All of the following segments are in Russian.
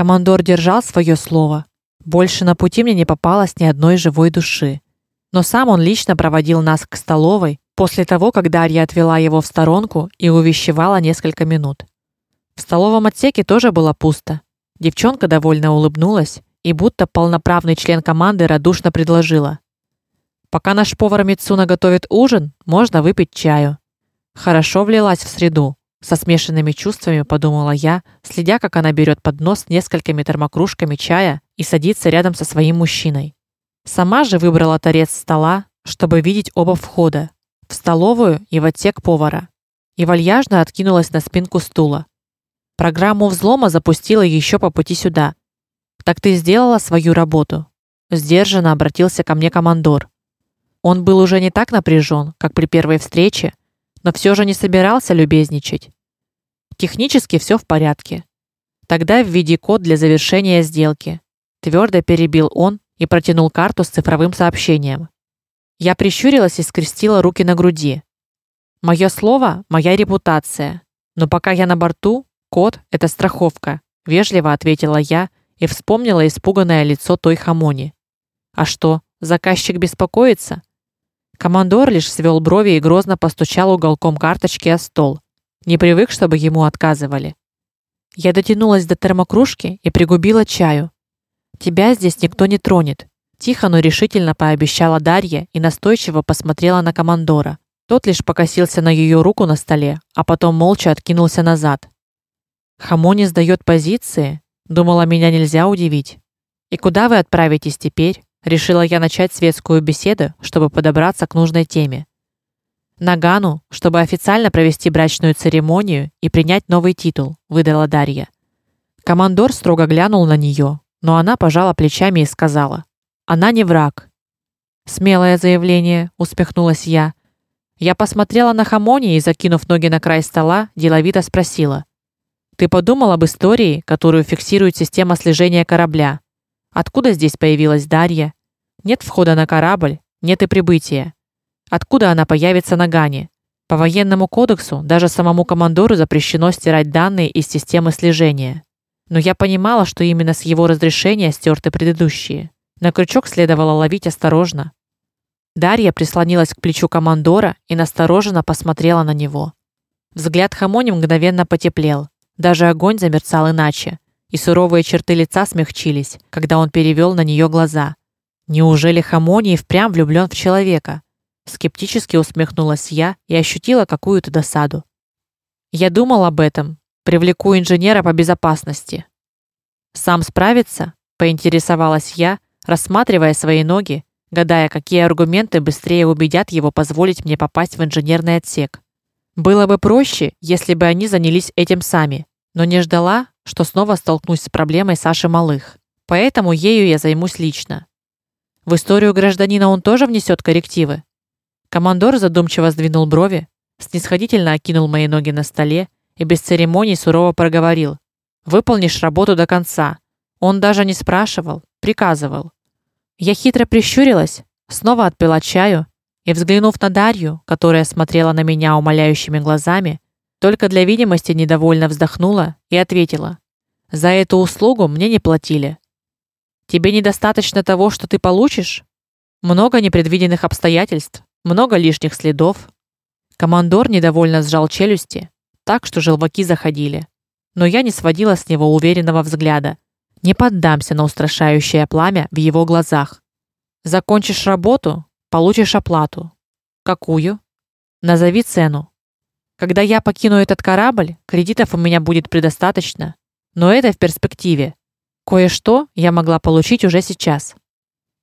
Командор держал свое слово. Больше на пути мне не попалось ни одной живой души. Но сам он лично проводил нас к столовой после того, как Дарья отвела его в сторонку и увещевала несколько минут. В столовом отсеке тоже было пусто. Девчонка довольно улыбнулась и будто полноправный член команды радушно предложила: "Пока наш повар Мицуна готовит ужин, можно выпить чаю". Хорошо влилась в среду. Со смешанными чувствами подумала я, следя, как она берет поднос с несколькими термокружками чая и садится рядом со своим мужчиной. Сама же выбрала торец стола, чтобы видеть оба входа в столовую и в отсек повара. И вальяжно откинулась на спинку стула. Программу взлома запустила еще по пути сюда. Так ты сделала свою работу? сдержанно обратился ко мне командор. Он был уже не так напряжен, как при первой встрече, но все же не собирался любезничать. Технически все в порядке. Тогда введи код для завершения сделки, твердо перебил он и протянул карту с цифровым сообщением. Я прищурилась и скрестила руки на груди. Мое слово моя репутация. Но пока я на борту, Код это страховка, вежливо ответила я и вспомнила испуганное лицо той хамони. А что, заказчик беспокоится? Командор лишь свел брови и грозно постучал уголком карточки о стол. Не привык, чтобы ему отказывали. Я дотянулась до термокружки и пригубила чаю. Тебя здесь никто не тронет, тихо, но решительно пообещала Дарья и настойчиво посмотрела на командора. Тот лишь покосился на ее руку на столе, а потом молча откинулся назад. Хамони сдаёт позиции, думала, меня нельзя удивить. И куда вы отправитесь теперь? Решила я начать светскую беседу, чтобы подобраться к нужной теме. На Гану, чтобы официально провести брачную церемонию и принять новый титул, выдала Дарья. Командор строго глянул на неё, но она пожала плечами и сказала: "Она не враг". Смелое заявление, усмехнулась я. Я посмотрела на Хамони и, закинув ноги на край стола, деловито спросила: ты подумал об истории, которую фиксирует система слежения корабля? Откуда здесь появилась Дарья? Нет входа на корабль, нет и прибытия. Откуда она появится на Гане? По военному кодексу даже самому командору запрещено стирать данные из системы слежения. Но я понимала, что именно с его разрешения стерты предыдущие. На крючок следовало ловить осторожно. Дарья прислонилась к плечу командора и настороженно посмотрела на него. Взгляд Хамони мгновенно потеплел. Даже огонь замерцал иначе, и суровые черты лица смягчились, когда он перевел на нее глаза. Неужели Хамони впрямь влюблен в человека? Скептически усмехнулась я и ощутила какую-то досаду. Я думал об этом. Привлеку инженера по безопасности. Сам справится? поинтересовалась я, рассматривая свои ноги, гадая, какие аргументы быстрее убедят его позволить мне попасть в инженерный отсек. Было бы проще, если бы они занялись этим сами но не ждала, что снова столкнусь с проблемой Саши Малых. Поэтому ею я займусь лично. В историю гражданина он тоже внесет коррективы. Командор задумчиво сдвинул брови, снисходительно окинул мои ноги на столе и без церемоний сурово проговорил: "Выполнишь работу до конца". Он даже не спрашивал, приказывал. Я хитро прищурилась, снова отпила чаю и, взглянув на Дарью, которая смотрела на меня умоляющими глазами, только для видимости недовольно вздохнула и ответила: "За эту услугу мне не платили. Тебе недостаточно того, что ты получишь? Много непредвиденных обстоятельств, много лишних следов". Командор недовольно сжал челюсти, так что желваки заходили. Но я не сводила с него уверенного взгляда. Не поддамся на устрашающее пламя в его глазах. Закончишь работу, получишь оплату. Какую? Назови цену. Когда я покину этот корабль, кредитов у меня будет предостаточно, но это в перспективе. Кое-что я могла получить уже сейчас.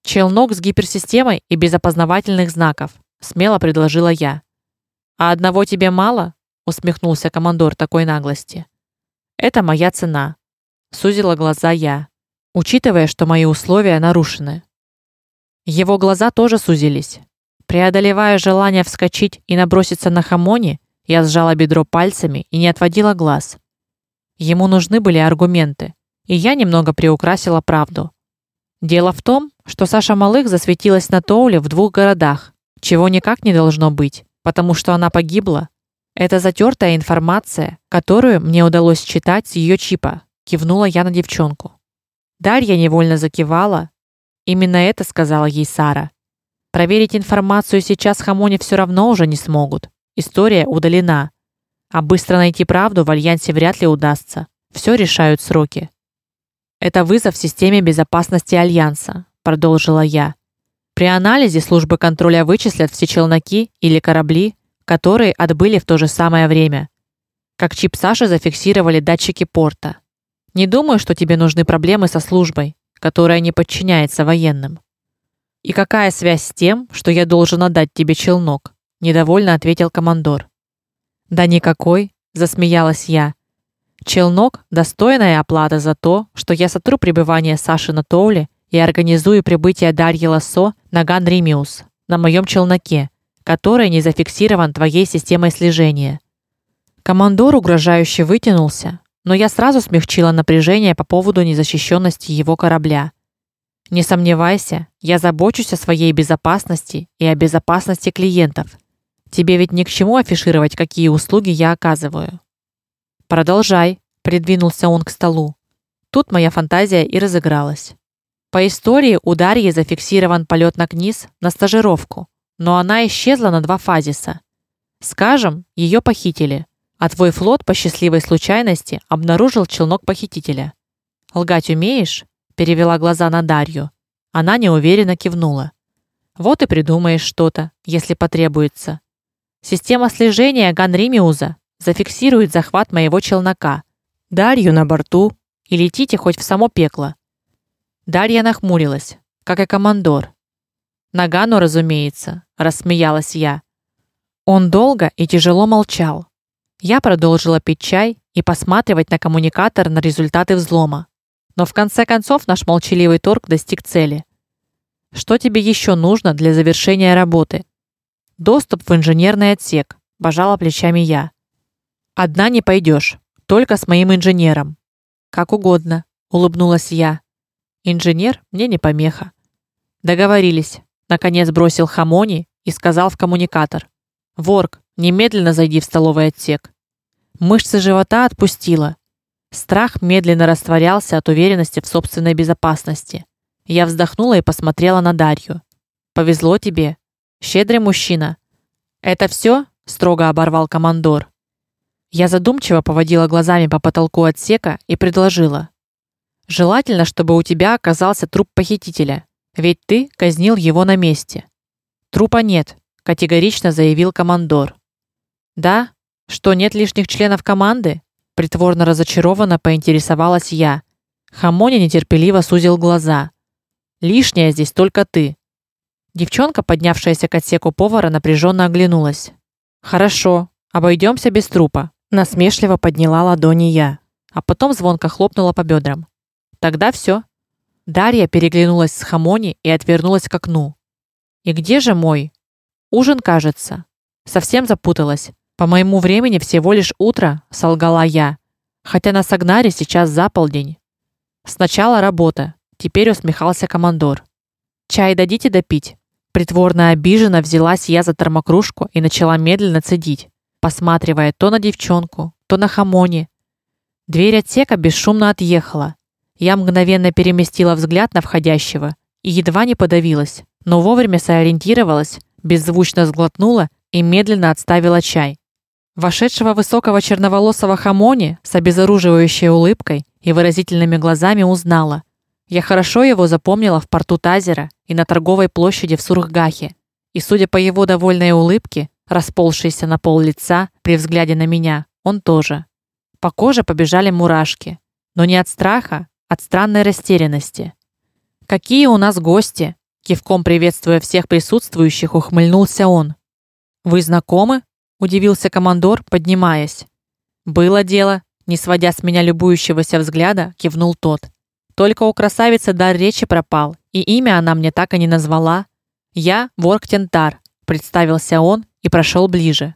Челнок с гиперсистемой и без опознавательных знаков, смело предложила я. А одного тебе мало? усмехнулся командор такой наглости. Это моя цена, сузила глаза я, учитывая, что мои условия нарушены. Его глаза тоже сузились. Преодолевая желание вскочить и наброситься на Хамони, я сжала бедро пальцами и не отводила глаз. Ему нужны были аргументы, и я немного приукрасила правду. Дело в том, что Саша Малых засветилась на Тоуле в двух городах, чего никак не должно быть, потому что она погибла. Это затертая информация, которую мне удалось читать с ее чипа. кивнула я на девчонку. Дарья невольно закивала. Именно это сказала ей Сара. Проверить информацию сейчас Хамони все равно уже не смогут. История удалена. А быстро найти правду в альянсе вряд ли удастся. Все решают сроки. Это вызов системе безопасности альянса, продолжила я. При анализе службы контроля вычислят все челноки или корабли, которые отбыли в то же самое время. Как чип Саши зафиксировали датчики порта. Не думаю, что тебе нужны проблемы со службой, которая не подчиняется военным. И какая связь с тем, что я должен отдать тебе челнок? Недовольно ответил командор. Да никакой, засмеялась я. Челнок достойная оплата за то, что я сотру пребывание Саши на Тоуле и организую прибытие Дарьи Лассо на Ганримиус на моем челноке, который не зафиксирован твоей системой слежения. Командор угрожающе вытянулся, но я сразу смягчила напряжение по поводу незащищенности его корабля. Не сомневайся, я забочусь о своей безопасности и о безопасности клиентов. Тебе ведь ни к чему афишировать, какие услуги я оказываю. Продолжай, придвинулся он к столу. Тут моя фантазия и разыгралась. По истории у Дарьи зафиксирован полет на Книз на стажировку, но она исчезла на два фазиса. Скажем, ее похитили, а твой флот по счастливой случайности обнаружил челнок похитителя. Лгать умеешь? перевела глаза на Дарью. Она неуверенно кивнула. Вот и придумаешь что-то, если потребуется. Система слежения Ганримиуза зафиксирует захват моего челнока. Дарью на борту и летите хоть в само пекло. Дарья нахмурилась, как и командор. Нагану, разумеется, рассмеялась я. Он долго и тяжело молчал. Я продолжила пить чай и посматривать на коммуникатор на результаты взлома. Но в конце концов наш молчаливый торг достиг цели. Что тебе еще нужно для завершения работы? Доступ в инженерный отсек, пожала плечами я. Одна не пойдешь, только с моим инженером. Как угодно, улыбнулась я. Инженер мне не помеха. Договорились. Наконец бросил Хамони и сказал в коммуникатор: "Ворк, немедленно зайди в столовый отсек". Мышцы живота отпустило. Страх медленно растворялся от уверенности в собственной безопасности. Я вздохнула и посмотрела на Дарью. Повезло тебе, Щедрый мужчина. Это все? строго оборвал командор. Я задумчиво поводила глазами по потолку отсека и предложила: Желательно, чтобы у тебя оказался труп похитителя, ведь ты казнил его на месте. Трупа нет, категорично заявил командор. Да? Что нет лишних членов команды? притворно разочарованно поинтересовалась я. Хамони нетерпеливо сузил глаза. Лишняя здесь только ты. Девчонка, поднявшаяся к отсеку повара, напряженно оглянулась. Хорошо, обойдемся без трупа, насмешливо подняла ладони я, а потом звонко хлопнула по бедрам. Тогда все. Дарья переглянулась с Хамони и отвернулась к окну. И где же мой ужин, кажется? Совсем запуталась. По моему времени всего лишь утро, солгала я, хотя на Сагнаре сейчас заполдень. Сначала работа, теперь усмехался командор. Чай дадите допить? Притворно обиженно взялась я за термокружку и начала медленно цедить, посматривая то на девчонку, то на Хамони. Дверь отсека бесшумно отъехала. Я мгновенно переместила взгляд на входящего и едва не подавилась, но вовремя сориентировалась, беззвучно сглотнула и медленно отставила чай. Вошедшего высокого черноволосого Хамони с обезоруживающей улыбкой и выразительными глазами узнала. Я хорошо его запомнила в порту Тазера и на торговой площади в Сурхгахе. И судя по его довольной улыбке, расползшейся на пол лица при взгляде на меня, он тоже. По коже побежали мурашки, но не от страха, от странной растерянности. Какие у нас гости, кивком приветствуя всех присутствующих, ухмыльнулся он. Вы знакомы? удивился командор, поднимаясь. Было дело, не сводя с меня любующегося взгляда, кивнул тот. Только у красавицы дар речи пропал, и имя она мне так и не назвала. Я Ворктентар, представился он и прошел ближе.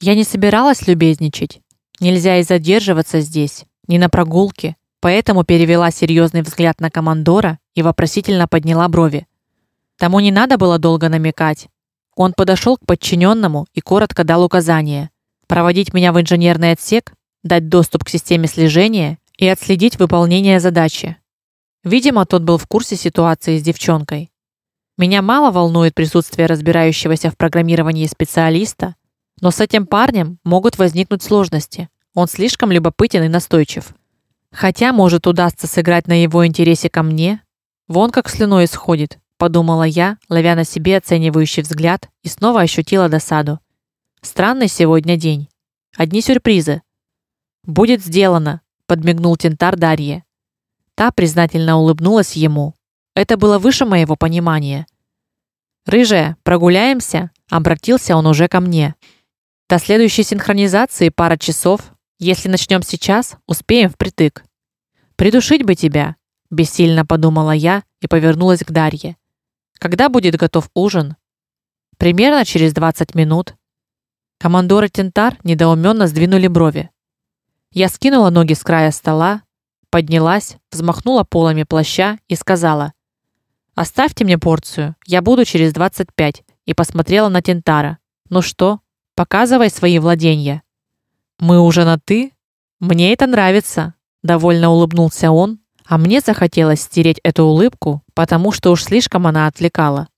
Я не собиралась любезничать. Нельзя и задерживаться здесь, ни на прогулке, поэтому перевела серьезный взгляд на командора и вопросительно подняла брови. Тому не надо было долго намекать. Он подошел к подчиненному и коротко дал указание: проводить меня в инженерный отсек, дать доступ к системе слежения, и отследить выполнение задачи. Видимо, тот был в курсе ситуации с девчонкой. Меня мало волнует присутствие разбирающегося в программировании специалиста, но с этим парнем могут возникнуть сложности. Он слишком любопытен и настойчив. Хотя, может, удастся сыграть на его интересе ко мне. Вон как слюной исходит, подумала я, ловя на себе оценивающий взгляд, и снова ощутила досаду. Странный сегодня день. Одни сюрпризы. Будет сделано, подмигнул Тентар Дарье. Та признательно улыбнулась ему. Это было выше моего понимания. Рыжая, прогуляемся, обратился он уже ко мне. До следующей синхронизации пара часов. Если начнем сейчас, успеем впритык. Придушить бы тебя, бессильно подумала я и повернулась к Дарье. Когда будет готов ужин? Примерно через 20 минут. Командор и Тентар недоуменно сдвинули брови. Я скинула ноги с края стола, поднялась, взмахнула полами плаща и сказала: "Оставьте мне порцию. Я буду через 25". И посмотрела на Тентара. "Ну что, показывай свои владения". "Мы уже на ты? Мне это нравится", довольно улыбнулся он, а мне захотелось стереть эту улыбку, потому что уж слишком она отвлекала.